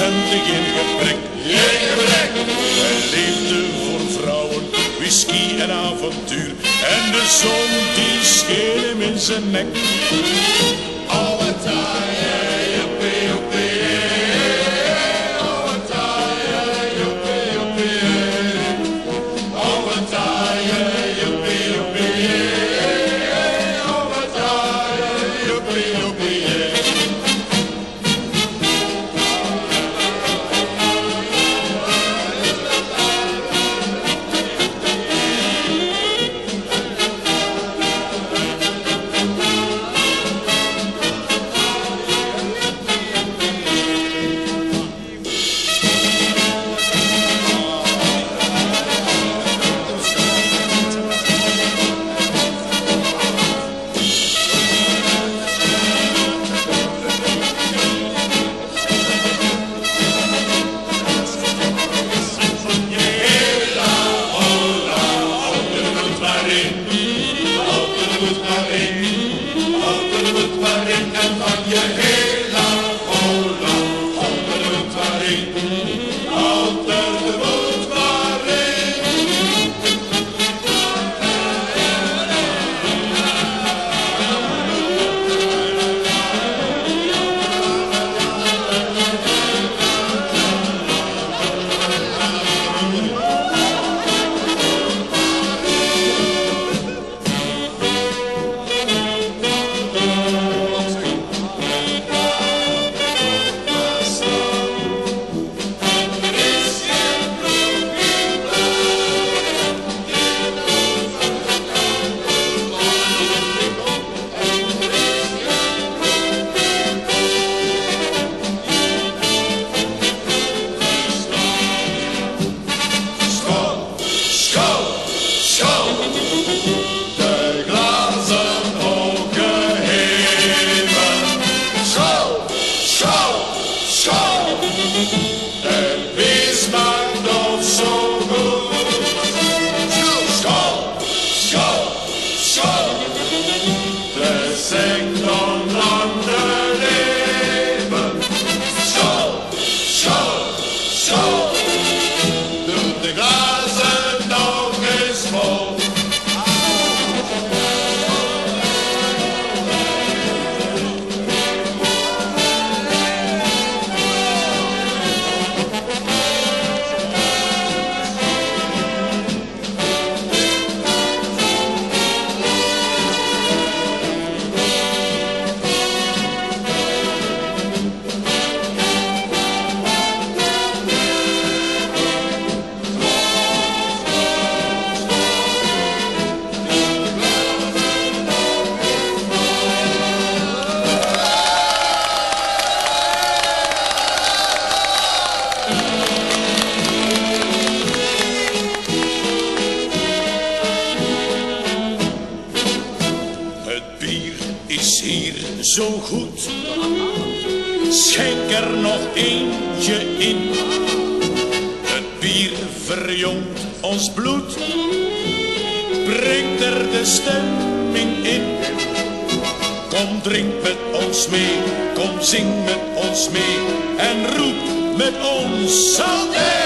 uitzending in gebrek. In gebrek. Hij leefde voor vrouwen, whisky en avontuur. En de zon die scheen hem in zijn nek. Alle. er nog eentje in. Het bier verjongt ons bloed, brengt er de stemming in. Kom drink met ons mee, kom zing met ons mee en roep met ons samen.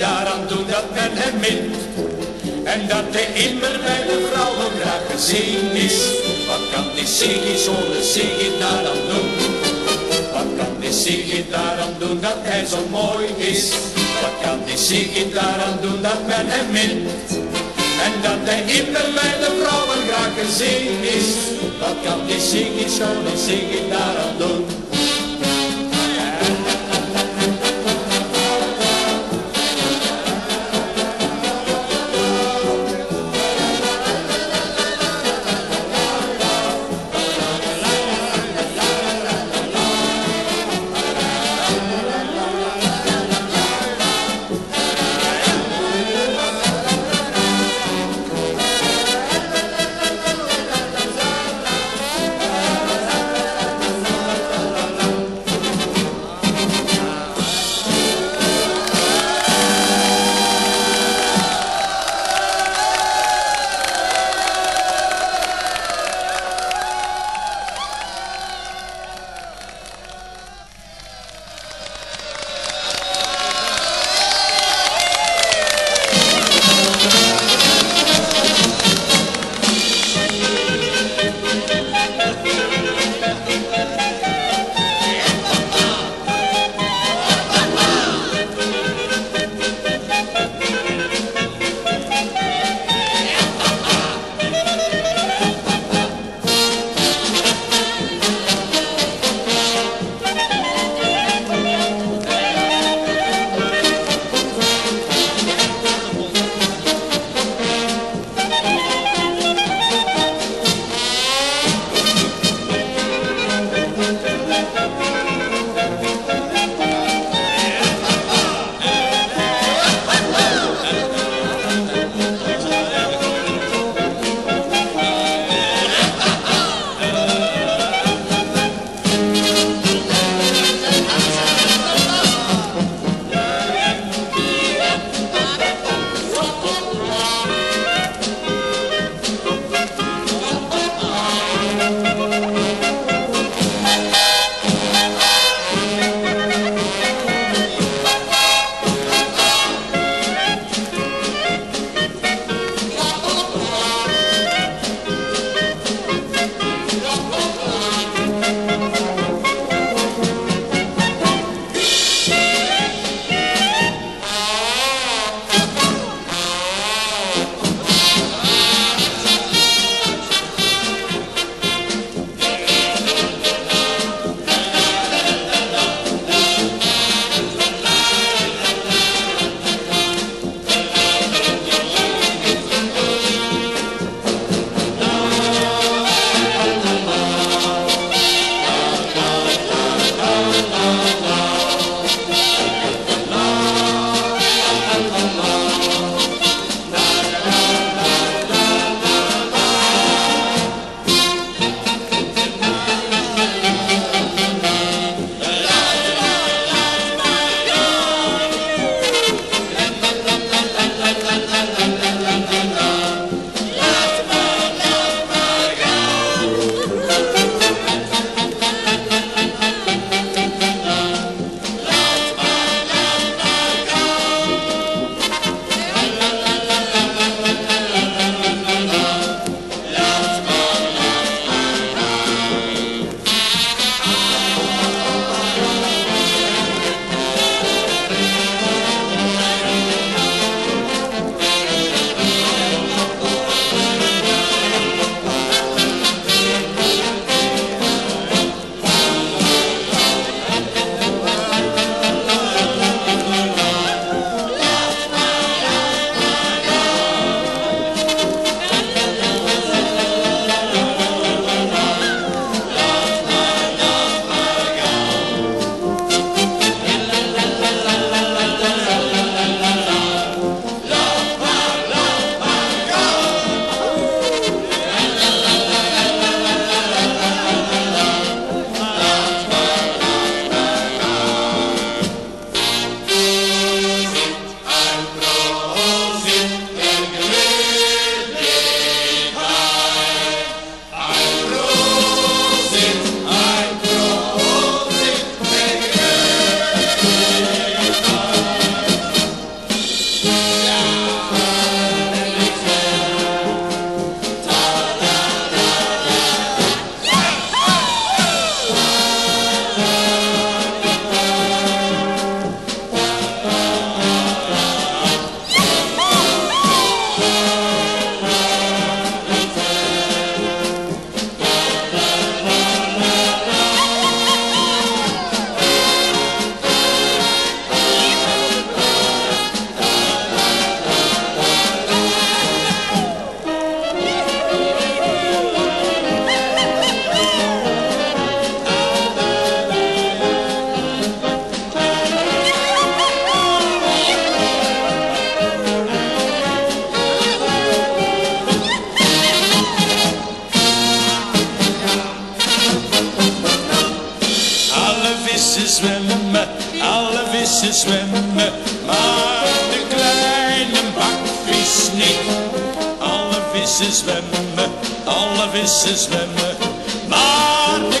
Daaraan doen dat men hem mint? En dat hij immer bij de vrouwen graag gezien is. Wat kan die Siggy zonder Siggy daaraan doen? Wat kan die Siggy daaraan doen dat hij zo mooi is? Wat kan die Siggy daaraan doen dat men hem mint? En dat hij immer bij de vrouwen graag gezien is. Wat kan die Siggy zonder daaraan doen? Vissen zwemmen, maar de kleine bakvis niet. Alle vissen zwemmen, alle vissen zwemmen, maar de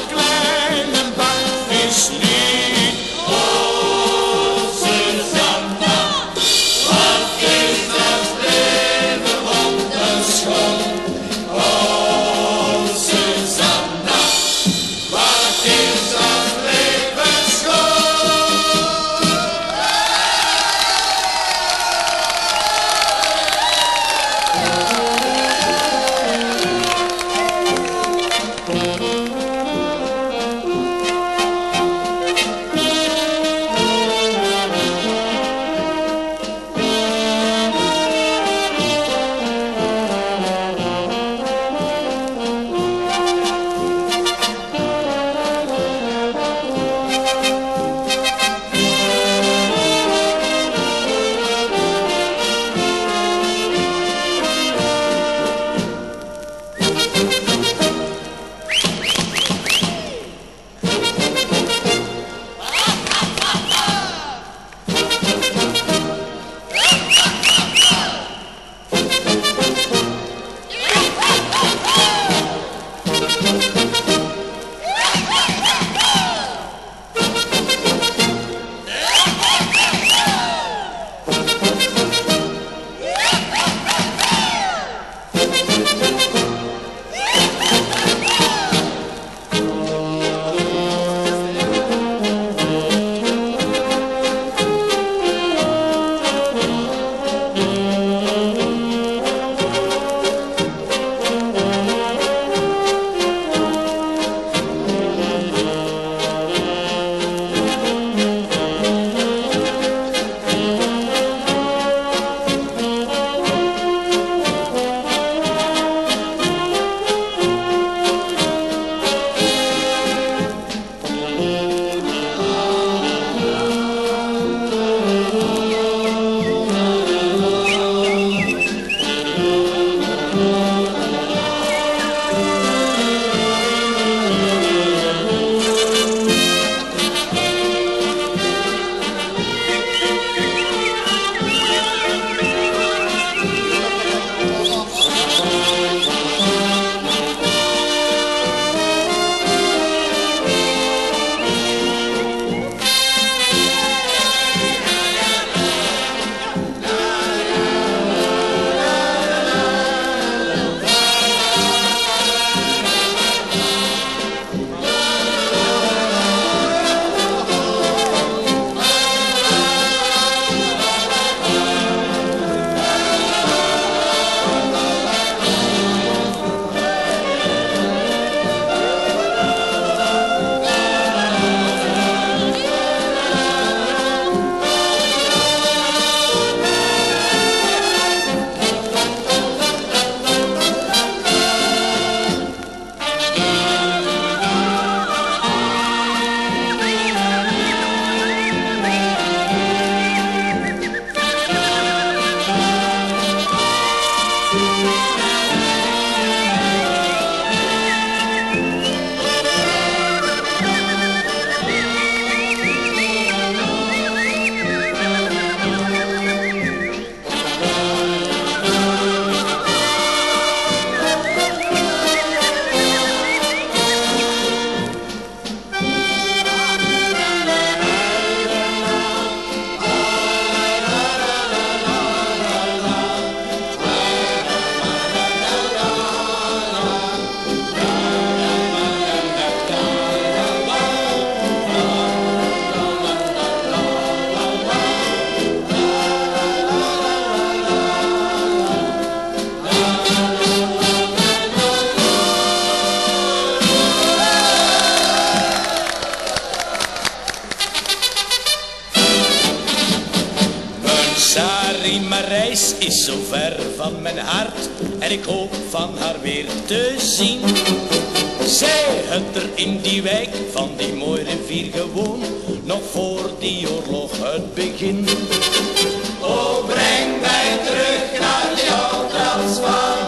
Had er in die wijk van die mooie rivier gewoon, nog voor die oorlog het begin. Oh, breng mij terug naar die oude